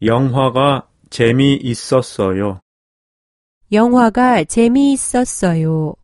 영화가 재미있었어요. 영화가 재미있었어요.